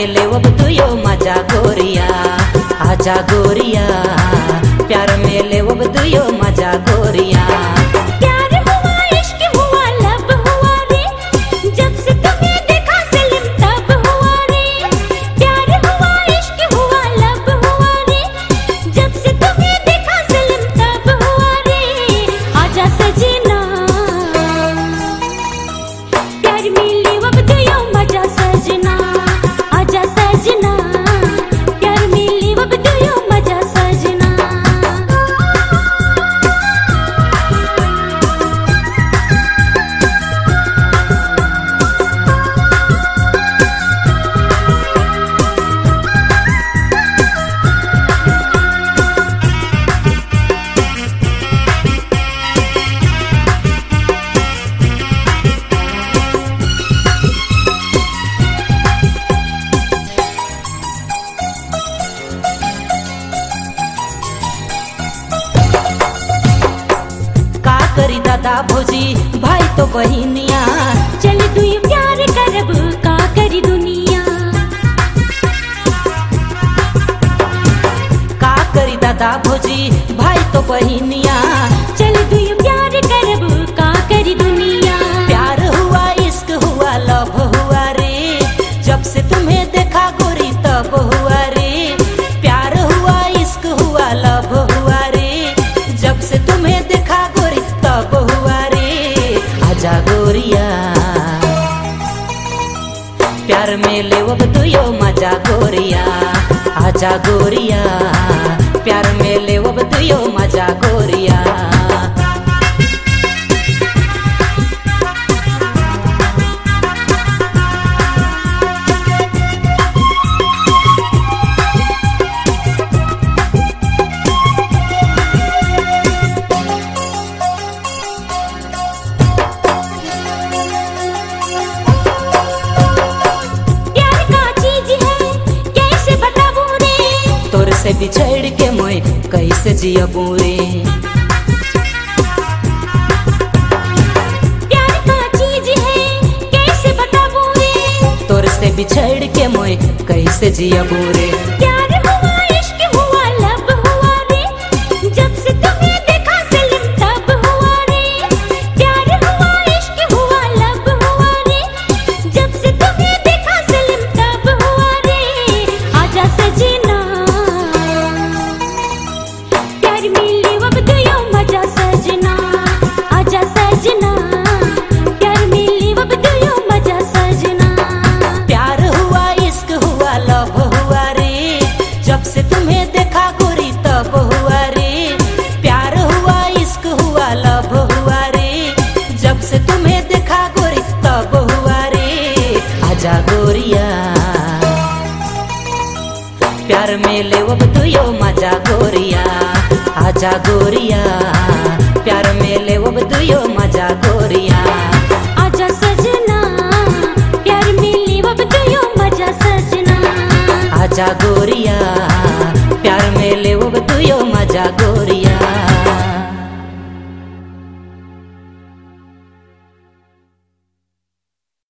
में लेवब तुयो तो मज़ा गोरिया। आजा गोरिया प्यार में लेवब तुयो तो मज़ा गोरिया। दादा भोजी, भाई तो बहनिया। चल तू प्यार करब का करी दुनिया। का करी दादा भोजी, भाई तो बहनिया। चल तू घर में लेवब तुयो तो मज़ा गोरिया। आजा गोरिया। प्यार में लेवब तुयो तो मज़ा गोरिया। से बिछड़ के मई कैसे जियबू रे? बिछड़ के मई कैसे जियबू रे? प्यार मेले वो तो तुयो मज़ा गोरिया, आजा गोरिया। प्यार मेले वो तो तुयो मज़ा गोरिया। आजा सजना, प्यार मेले वो तो बतुयो मज़ा सजना। आजा गोरिया, प्यार मेले वो तुयो मज़ा गोरिया।